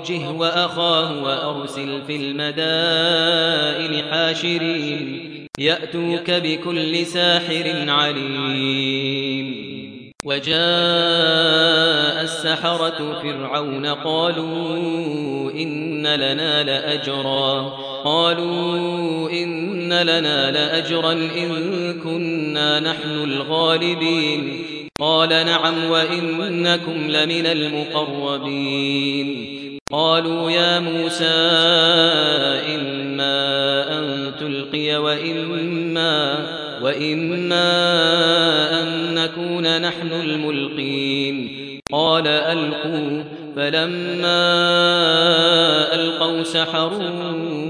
أرجه وأخاه وأرسل في المدائن حاشرين يأتوك بكل ساحر عليم. وجاء السحرة فرعون قالوا إن لنا لأجرا. قالوا إن لنا لأجرا إن كنا نحن الغالبين. قال نعم وإنكم لمن المقربين. قالوا يا موسى إما أن تلقي وإما, وإما أن نكون نحن الملقين. قال ألقوا. فلما ألقوا سحروا